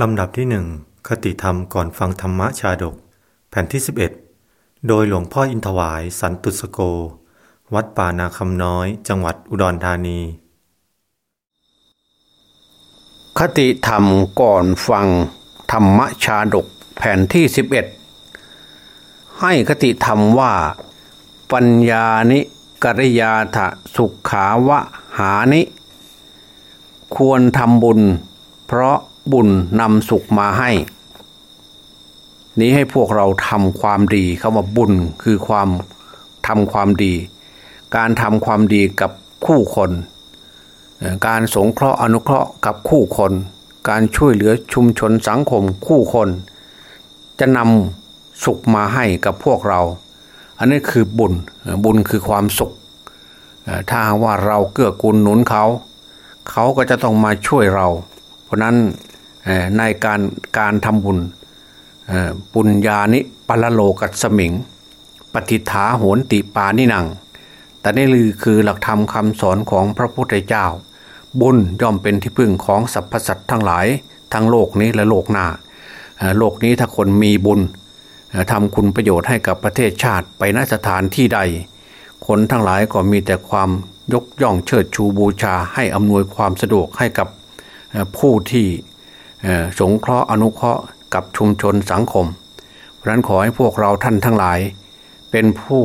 ลำดับที่หนึ่งคติธรรมก่อนฟังธรรมชาดก แผ่นที่ 11 โดยหลวงพ่ออินทวายสันตุสโก วัดป่านาคำน้อย จังหวัดอุดรธานี คติธรรมก่อนฟังธรรมชาดก แผ่นที่ 11 ให้คติธรรมว่า ปัญญานิกริยาถสุขาวะหานิ ควรทำบุญ เพราะ บุญนำสุขมาให้ นี้ให้พวกเราทำความดีคำว่าบุญคือความทำความดี การทำความดีกับคู่คน การสงเคราะห์อนุเคราะห์กับคู่คน การช่วยเหลือชุมชนสังคมคู่คน จะนำสุขมาให้กับพวกเรา อันนี้คือบุญบุญคือความสุข ถ้าว่าเราเกื้อกูลหนุนเขา เขาก็จะต้องมาช่วยเรา เพราะนั้น ในการการทำบุญปุญญานิปละโลกัสมิง ปฏิฐาโหนติปานิหนัง แต่นี่ลือคือหลักธรรมคำสอนของพระพุทธเจ้า บุญย่อมเป็นที่พึ่งของสรรพสัตว์ทั้งหลาย ทั้งโลกนี้และโลกหน้า โลกนี้ถ้าคนมีบุญทำคุณประโยชน์ให้กับประเทศชาติไปนสถานที่ใด คนทั้งหลายก็มีแต่ความยกย่องเชิดชูบูชาให้อำนวยความสะดวกให้กับผู้ที่ สงเคราะห์อนุเคราะห์กับชุมชนสังคม เพราะนั้นขอให้พวกเราท่านทั้งหลาย เป็นผู้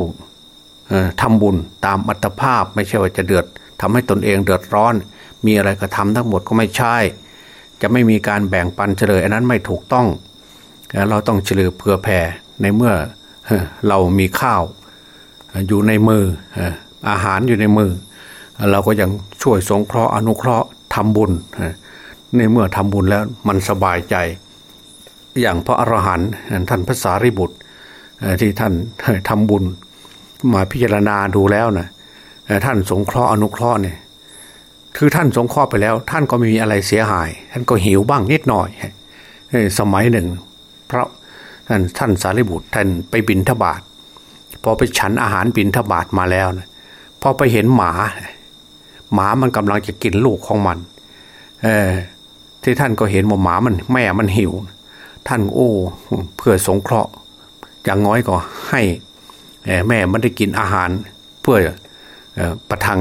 ทำบุญตามอัตภาพไม่ใช่ว่าจะเดือดทำให้ตนเองเดือดร้อน มีอะไรก็ทำทั้งหมดก็ไม่ใช่ จะไม่มีการแบ่งปันเฉลยอันนั้นไม่ถูกต้อง เราต้องเฉลือเผื่อแผ่ในเมื่อเรามีข้าวอยู่ในมืออาหารอยู่ในมือ เราก็ยังช่วยสงเคราะห์อนุเคราะห์ทำบุญ ในเมื่อทำบุญแล้วมันสบายใจ อย่างพระอรหันต์ท่านพระสารีบุตรที่ท่านทำบุญมาพิจารณาดูแล้วนะท่านสงเคราะห์อนุเคราะห์เนี่ยคือท่านสงเคราะห์ไปแล้ว ท่านก็ไม่มีอะไรเสียหาย ท่านก็หิวบ้างนิดหน่อยสมัยหนึ่ง พระท่านท่านสารีบุตรท่านไปบินทบาทพอไปฉันอาหารบินทบาทมาแล้วนะพอไปเห็นหมา หมามันกำลังจะกินลูกของมัน เออ ที่ท่านก็เห็นว่าหมามันแม่มันหิว ท่านโอ้ เพื่อสงเคราะห์อย่างน้อยก็ให้แม่มันได้กินอาหาร เพื่อประทัง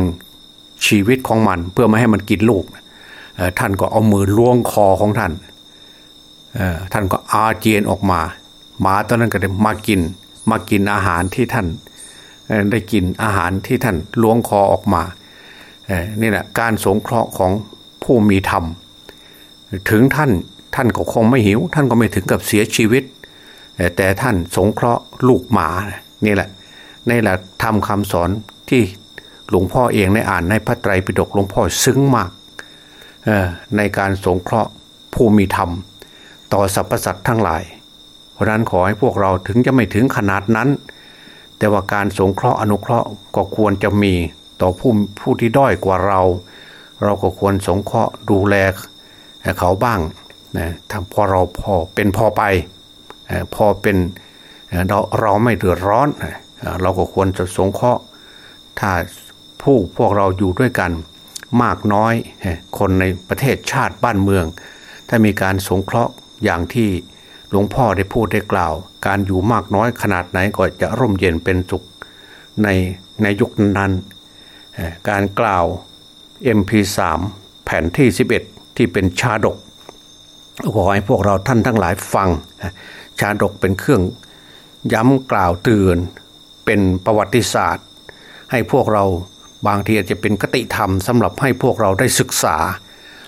ชีวิตของมัน เพื่อไม่ให้มันกินลูก ท่านก็เอามือล้วงคอของท่านท่านก็อาเจียนออกมา หมาตอนนั้นก็ได้มากินมากินอาหารที่ท่าน ได้กินอาหารที่ท่านล้วงคอออกมานี่แหละการสงเคราะห์ของผู้มีธรรม ถึงท่านท่านก็คงไม่หิว ท่านก็ไม่ถึงกับเสียชีวิต แต่ท่านสงเคราะห์ลูกหมานี่แหละนี่แหละทำคำสอนที่หลวงพ่อเองได้อ่านในพระไตรปิฎกหลวงพ่อซึ้งมากในการสงเคราะห์ผู้มีธรรม ต่อสรรพสัตว์ทั้งหลาย เพราะนั้นขอให้พวกเราถึงจะไม่ถึงขนาดนั้น แต่ว่าการสงเคราะห์อนุเคราะห์ก็ควรจะมีต่อผู้ผู้ที่ด้อยกว่าเรา เราก็ควรสงเคราะห์ดูแล เขาบ้างนะทำพอเราพอเป็นพอไปพอเป็นเราเราไม่เดือดร้อน เราก็ควรจะสงเคราะห์ถ้าผู้พวกเราอยู่ด้วยกันมากน้อย คนในประเทศชาติบ้านเมือง ถ้ามีการสงเคราะห์อย่างที่หลวงพ่อได้พูดได้กล่าว การอยู่มากน้อยขนาดไหนก็จะร่มเย็นเป็นสุขในในยุคนั้น การกล่าว MP3 แผ่นที่ 11 ที่เป็นชาดกขอให้พวกเราท่านทั้งหลายฟัง ชาดกเป็นเครื่องย้ำกล่าวเตือนเป็นประวัติศาสตร์ ให้พวกเราบางทีอาจจะเป็นคติธรรมสำหรับให้พวกเราได้ศึกษา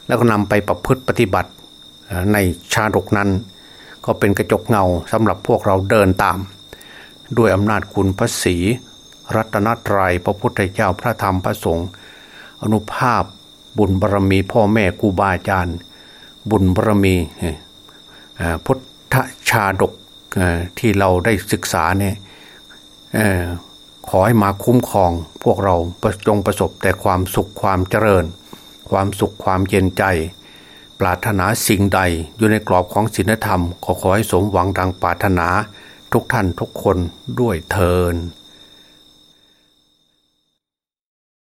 แล้วก็นำไปประพฤติปฏิบัติในชาดกนั้น ก็เป็นกระจกเงาสำหรับพวกเราเดินตาม ด้วยอำนาจคุณพระศรีรัตนตรยัยพระพุทธเจ้าพระธรรมพระสงฆ์อนุภาพ บุญบารรมีพ่อแม่ครูบาอาจารย์ บุญบารรมีพุทธชาดกที่เราได้ศึกษาเนี่ยขอให้มาคุ้มครองพวกเราจงประสบแต่ความสุขความเจริญ ความสุขความเย็นใจ ปรารถนาสิ่งใดอยู่ในกรอบของศีลธรรม ขอขอให้สมหวังดังปรารถนาทุกท่านทุกคนด้วยเทิน